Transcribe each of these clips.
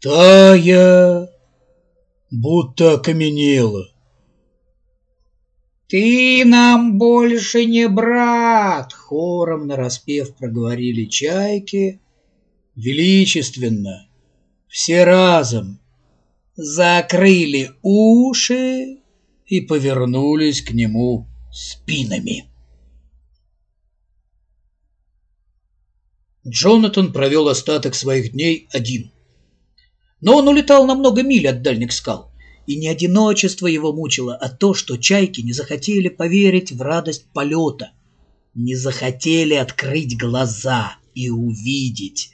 Стая будто окаменела. «Ты нам больше не брат!» — хором нараспев проговорили чайки. Величественно, все разом закрыли уши и повернулись к нему спинами. Джонатан провел остаток своих дней один. Но он улетал на много миль от дальних скал, и не одиночество его мучило, а то, что чайки не захотели поверить в радость полета, не захотели открыть глаза и увидеть.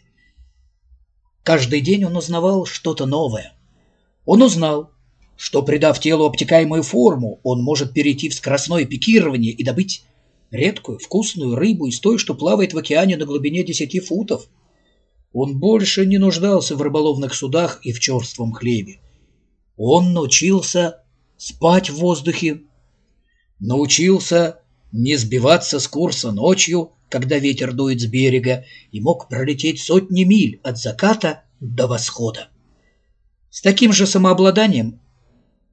Каждый день он узнавал что-то новое. Он узнал, что, придав телу обтекаемую форму, он может перейти в скоростное пикирование и добыть редкую, вкусную рыбу из той, что плавает в океане на глубине десяти футов. Он больше не нуждался в рыболовных судах и в черством хлебе. Он научился спать в воздухе, научился не сбиваться с курса ночью, когда ветер дует с берега, и мог пролететь сотни миль от заката до восхода. С таким же самообладанием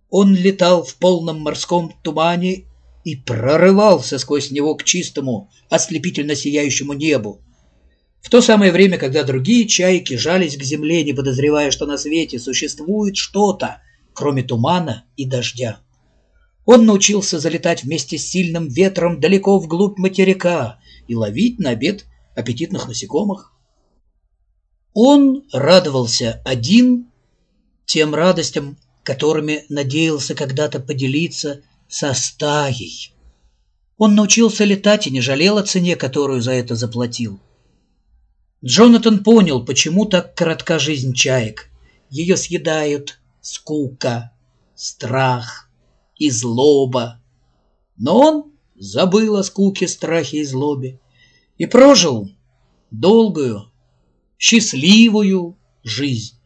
он летал в полном морском тумане и прорывался сквозь него к чистому, ослепительно сияющему небу. В то самое время, когда другие чайки жались к земле, не подозревая, что на свете существует что-то, кроме тумана и дождя. Он научился залетать вместе с сильным ветром далеко вглубь материка и ловить на обед аппетитных насекомых. Он радовался один тем радостям, которыми надеялся когда-то поделиться со стаей. Он научился летать и не жалел о цене, которую за это заплатил. Джонатан понял, почему так коротка жизнь чаек. Ее съедают скука, страх и злоба. Но он забыл о скуке, страхе и злобе и прожил долгую, счастливую жизнь.